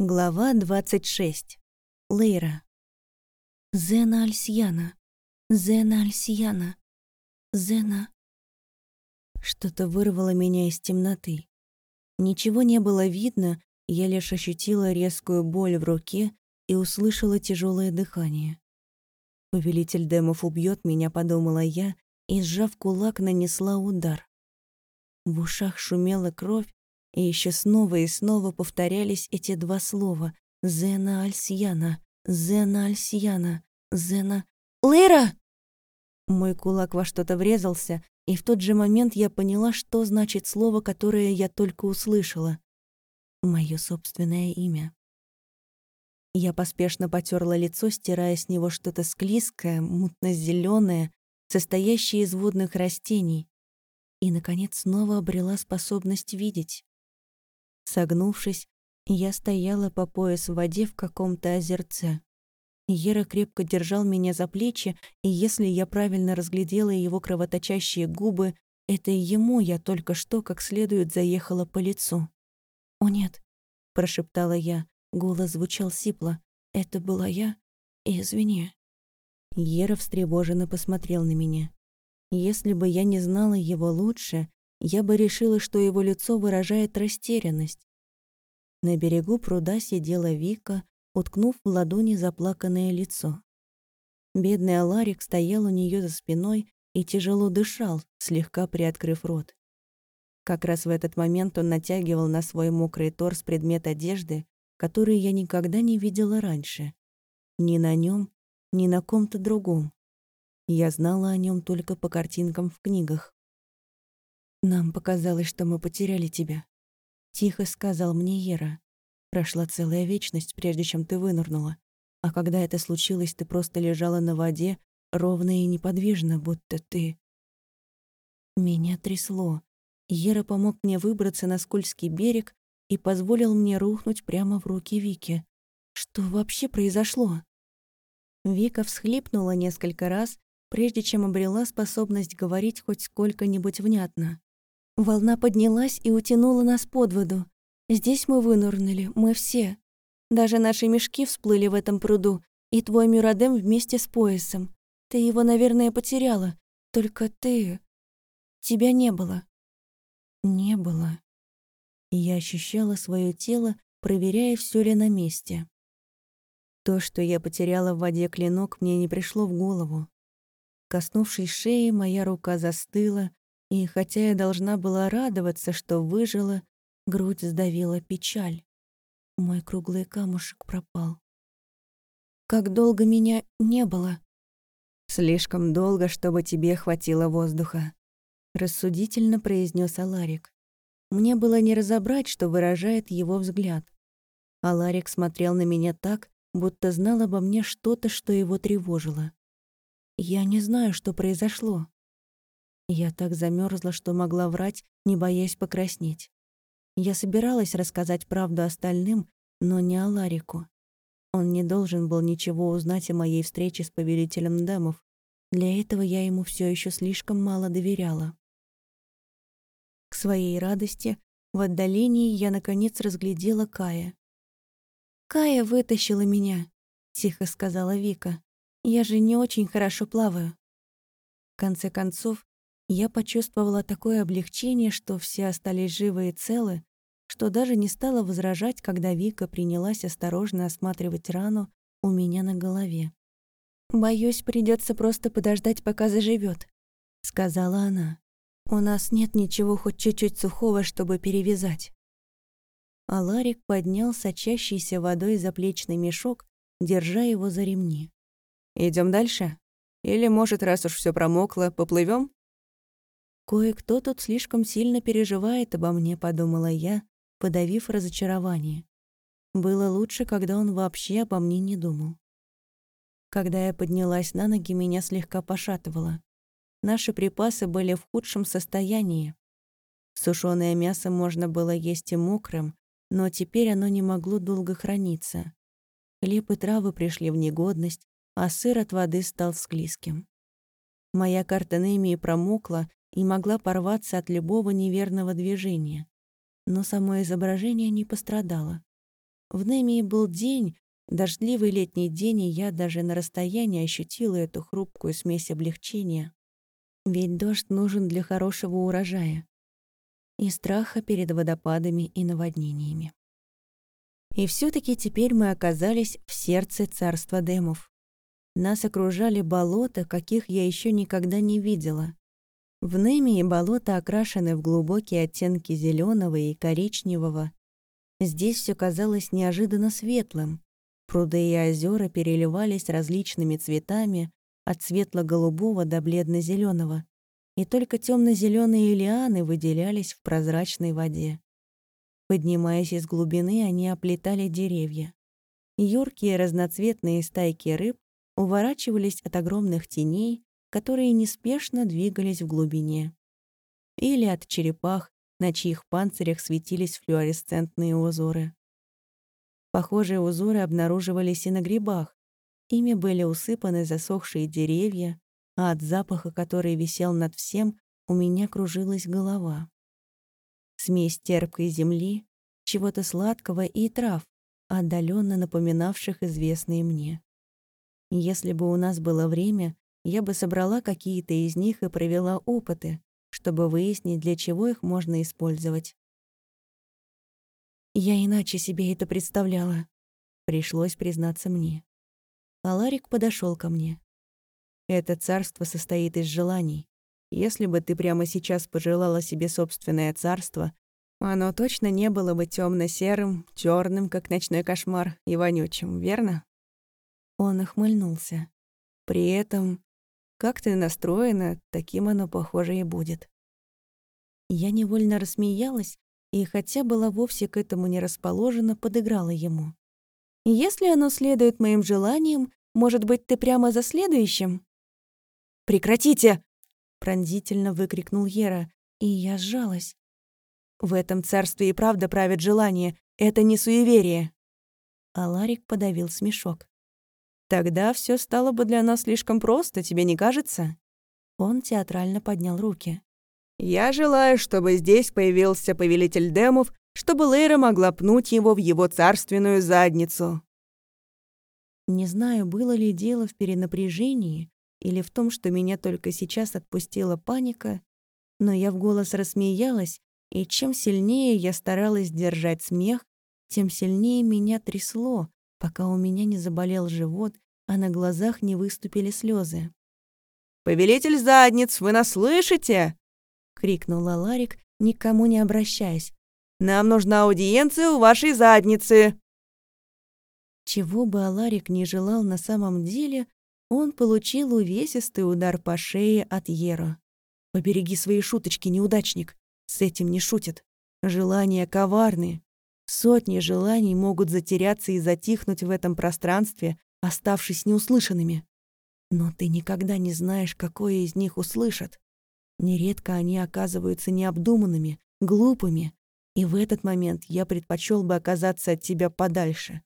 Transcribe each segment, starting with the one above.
Глава 26. Лейра. Зена Альсьяна. Зена Альсьяна. Зена. Что-то вырвало меня из темноты. Ничего не было видно, я лишь ощутила резкую боль в руке и услышала тяжелое дыхание. Повелитель демов убьет меня, подумала я, и, сжав кулак, нанесла удар. В ушах шумела кровь, и еще снова и снова повторялись эти два слова «Зена Альсьяна», «Зена Альсьяна», «Зена...» «Лейра!» Мой кулак во что-то врезался, и в тот же момент я поняла, что значит слово, которое я только услышала. Моё собственное имя. Я поспешно потерла лицо, стирая с него что-то склизкое, мутно зеленое состоящее из водных растений, и, наконец, снова обрела способность видеть. Согнувшись, я стояла по пояс в воде в каком-то озерце. Ера крепко держал меня за плечи, и если я правильно разглядела его кровоточащие губы, это ему я только что как следует заехала по лицу. «О нет», — прошептала я, голос звучал сипло. «Это была я? Извини». Ера встревоженно посмотрел на меня. Если бы я не знала его лучше, я бы решила, что его лицо выражает растерянность. На берегу пруда сидела Вика, уткнув в ладони заплаканное лицо. Бедный Аларик стоял у нее за спиной и тяжело дышал, слегка приоткрыв рот. Как раз в этот момент он натягивал на свой мокрый торс предмет одежды, который я никогда не видела раньше. Ни на нем, ни на ком-то другом. Я знала о нем только по картинкам в книгах. «Нам показалось, что мы потеряли тебя», — тихо сказал мне Ера. «Прошла целая вечность, прежде чем ты вынырнула. А когда это случилось, ты просто лежала на воде, ровно и неподвижно, будто ты...» Меня трясло. Ера помог мне выбраться на скользкий берег и позволил мне рухнуть прямо в руки Вики. Что вообще произошло? Вика всхлипнула несколько раз, прежде чем обрела способность говорить хоть сколько-нибудь внятно. Волна поднялась и утянула нас под воду. Здесь мы вынырнули, мы все. Даже наши мешки всплыли в этом пруду, и твой Мюрадем вместе с поясом. Ты его, наверное, потеряла. Только ты... Тебя не было. Не было. Я ощущала свое тело, проверяя, все ли на месте. То, что я потеряла в воде клинок, мне не пришло в голову. Коснувшись шеи, моя рука застыла, и хотя я должна была радоваться, что выжила, грудь сдавила печаль. Мой круглый камушек пропал. Как долго меня не было? Слишком долго, чтобы тебе хватило воздуха, рассудительно произнес Аларик. Мне было не разобрать, что выражает его взгляд. Аларик смотрел на меня так, будто знал обо мне что-то, что его тревожило. Я не знаю, что произошло. Я так замерзла, что могла врать, не боясь покраснеть. Я собиралась рассказать правду остальным, но не Аларику. Он не должен был ничего узнать о моей встрече с повелителем демов. Для этого я ему все еще слишком мало доверяла. К своей радости в отдалении я наконец разглядела Кая. «Кая вытащила меня», — тихо сказала Вика. «Я же не очень хорошо плаваю». В конце концов, я почувствовала такое облегчение, что все остались живы и целы, что даже не стала возражать, когда Вика принялась осторожно осматривать рану у меня на голове. «Боюсь, придется просто подождать, пока заживет, сказала она. «У нас нет ничего хоть чуть-чуть сухого, чтобы перевязать». А Ларик поднял сочащийся водой заплечный мешок, держа его за ремни. Идем дальше? Или, может, раз уж все промокло, поплывем? Кое-кто тут слишком сильно переживает обо мне, подумала я, подавив разочарование. Было лучше, когда он вообще обо мне не думал. Когда я поднялась на ноги, меня слегка пошатывало. Наши припасы были в худшем состоянии. Сушёное мясо можно было есть и мокрым, но теперь оно не могло долго храниться. Хлеб и травы пришли в негодность, а сыр от воды стал склизким. Моя карта Немии промокла и могла порваться от любого неверного движения. Но само изображение не пострадало. В Немии был день, дождливый летний день, и я даже на расстоянии ощутила эту хрупкую смесь облегчения. Ведь дождь нужен для хорошего урожая. И страха перед водопадами и наводнениями. И все таки теперь мы оказались в сердце царства демов. Нас окружали болота, каких я еще никогда не видела. В Немии болота окрашены в глубокие оттенки зеленого и коричневого, Здесь все казалось неожиданно светлым. Пруды и озера переливались различными цветами, от светло-голубого до бледно-зеленого, и только темно-зеленые лианы выделялись в прозрачной воде. Поднимаясь из глубины, они оплетали деревья. Юркие разноцветные стайки рыб уворачивались от огромных теней, которые неспешно двигались в глубине. Или от черепах, на чьих панцирях светились флуоресцентные узоры. Похожие узоры обнаруживались и на грибах. Ими были усыпаны засохшие деревья, а от запаха, который висел над всем, у меня кружилась голова. Смесь терпкой земли, чего-то сладкого и трав, отдаленно напоминавших известные мне. Если бы у нас было время, я бы собрала какие-то из них и провела опыты, чтобы выяснить, для чего их можно использовать. Я иначе себе это представляла. Пришлось признаться мне. Аларик подошел ко мне. Это царство состоит из желаний. Если бы ты прямо сейчас пожелала себе собственное царство, оно точно не было бы темно серым черным, как ночной кошмар, и вонючим, верно? Он охмыльнулся. При этом как ты настроена, таким оно, похоже, и будет. Я невольно рассмеялась и, хотя была вовсе к этому не расположена, подыграла ему. «Если оно следует моим желаниям, может быть, ты прямо за следующим?» «Прекратите!» — пронзительно выкрикнул Ера, и я сжалась. «В этом царстве и правда правит желание. Это не суеверие!» Аларик подавил смешок. Тогда все стало бы для нас слишком просто, тебе не кажется? Он театрально поднял руки. Я желаю, чтобы здесь появился повелитель демов, чтобы Лейра могла пнуть его в его царственную задницу. Не знаю, было ли дело в перенапряжении или в том, что меня только сейчас отпустила паника, но я в голос рассмеялась, и чем сильнее я старалась держать смех, тем сильнее меня трясло, пока у меня не заболел живот, а на глазах не выступили слезы. «Повелитель задниц, вы нас слышите?» — крикнул Ларик, никому не обращаясь. «Нам нужна аудиенция у вашей задницы!» Чего бы Аларик не желал на самом деле, он получил увесистый удар по шее от Еро. «Побереги свои шуточки, неудачник. С этим не шутят. Желания коварные. Сотни желаний могут затеряться и затихнуть в этом пространстве, оставшись неуслышанными. Но ты никогда не знаешь, какое из них услышат. Нередко они оказываются необдуманными, глупыми, и в этот момент я предпочел бы оказаться от тебя подальше.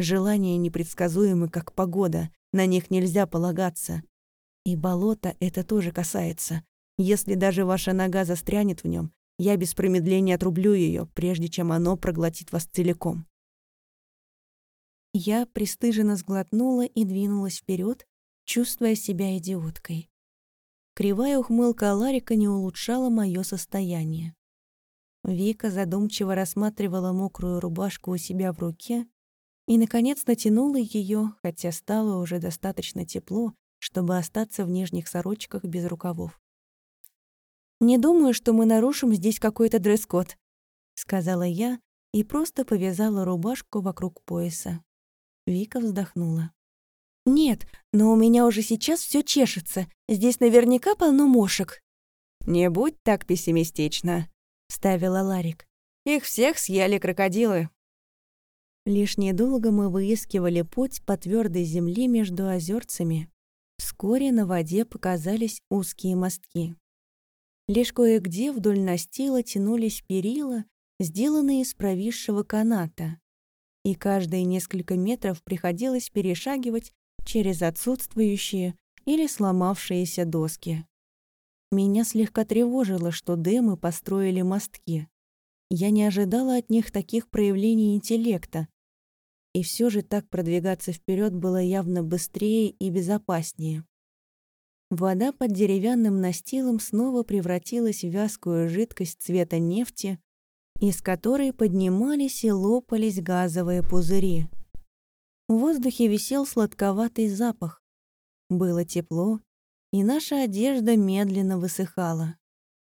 Желания непредсказуемы, как погода, на них нельзя полагаться. И болото это тоже касается. Если даже ваша нога застрянет в нем, я без промедления отрублю ее, прежде чем оно проглотит вас целиком. Я пристыженно сглотнула и двинулась вперед, чувствуя себя идиоткой. Кривая ухмылка Аларика не улучшала мое состояние. Вика задумчиво рассматривала мокрую рубашку у себя в руке и, наконец, натянула ее, хотя стало уже достаточно тепло, чтобы остаться в нижних сорочках без рукавов. «Не думаю, что мы нарушим здесь какой-то дресс-код», — сказала я и просто повязала рубашку вокруг пояса. Вика вздохнула. «Нет, но у меня уже сейчас все чешется. Здесь наверняка полно мошек». «Не будь так пессимистична», — ставила Ларик. «Их всех съели крокодилы». Лишь недолго мы выискивали путь по твердой земле между озерцами. Вскоре на воде показались узкие мостки. Лишь кое-где вдоль настила тянулись перила, сделанные из провисшего каната, и каждые несколько метров приходилось перешагивать через отсутствующие или сломавшиеся доски. Меня слегка тревожило, что демы построили мостки. Я не ожидала от них таких проявлений интеллекта, и все же так продвигаться вперед было явно быстрее и безопаснее. Вода под деревянным настилом снова превратилась в вязкую жидкость цвета нефти, из которой поднимались и лопались газовые пузыри. В воздухе висел сладковатый запах. Было тепло, и наша одежда медленно высыхала.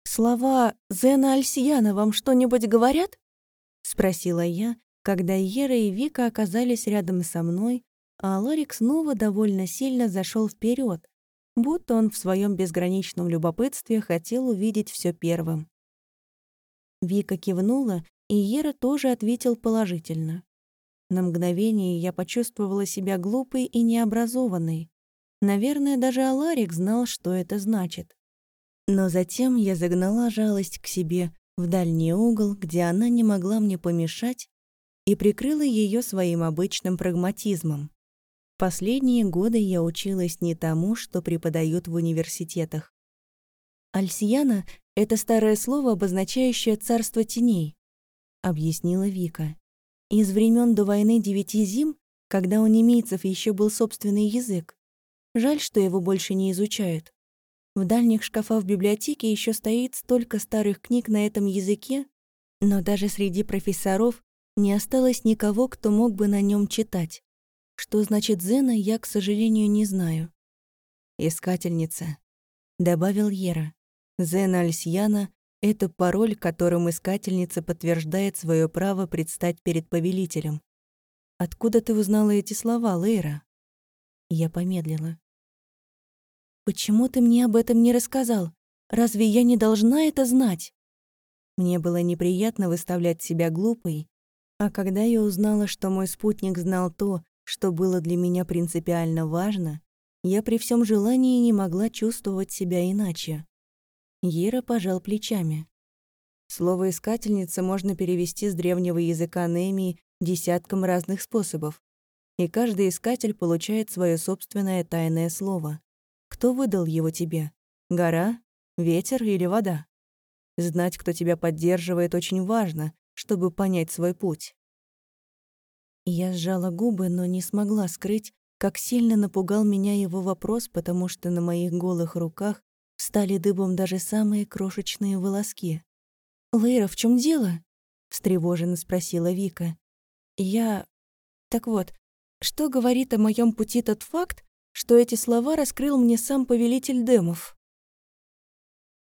«Слова Зена Альсияна вам что-нибудь говорят?» — спросила я, когда Ера и Вика оказались рядом со мной, а Ларик снова довольно сильно зашел вперед, будто он в своем безграничном любопытстве хотел увидеть все первым. Вика кивнула, и Ера тоже ответил положительно. На мгновение я почувствовала себя глупой и необразованной. Наверное, даже Аларик знал, что это значит. Но затем я загнала жалость к себе в дальний угол, где она не могла мне помешать, и прикрыла ее своим обычным прагматизмом. Последние годы я училась не тому, что преподают в университетах. «Альсияна — это старое слово, обозначающее царство теней», — объяснила Вика. Из времен до войны девяти зим, когда у немейцев еще был собственный язык. Жаль, что его больше не изучают. В дальних шкафах в библиотеке еще стоит столько старых книг на этом языке, но даже среди профессоров не осталось никого, кто мог бы на нем читать. Что значит «зена», я, к сожалению, не знаю. «Искательница», — добавил Ера. «Зена Альсьяна это пароль, которым искательница подтверждает свое право предстать перед повелителем. Откуда ты узнала эти слова, Лейра? Я помедлила. Почему ты мне об этом не рассказал? Разве я не должна это знать? Мне было неприятно выставлять себя глупой, а когда я узнала, что мой спутник знал то, что было для меня принципиально важно, я при всем желании не могла чувствовать себя иначе. Ера пожал плечами. Слово «искательница» можно перевести с древнего языка Немии десятком разных способов, и каждый искатель получает свое собственное тайное слово. Кто выдал его тебе? Гора, ветер или вода? Знать, кто тебя поддерживает, очень важно, чтобы понять свой путь. Я сжала губы, но не смогла скрыть, как сильно напугал меня его вопрос, потому что на моих голых руках Стали дыбом даже самые крошечные волоски. «Лейра, в чем дело?» — встревоженно спросила Вика. «Я... Так вот, что говорит о моем пути тот факт, что эти слова раскрыл мне сам повелитель демов?»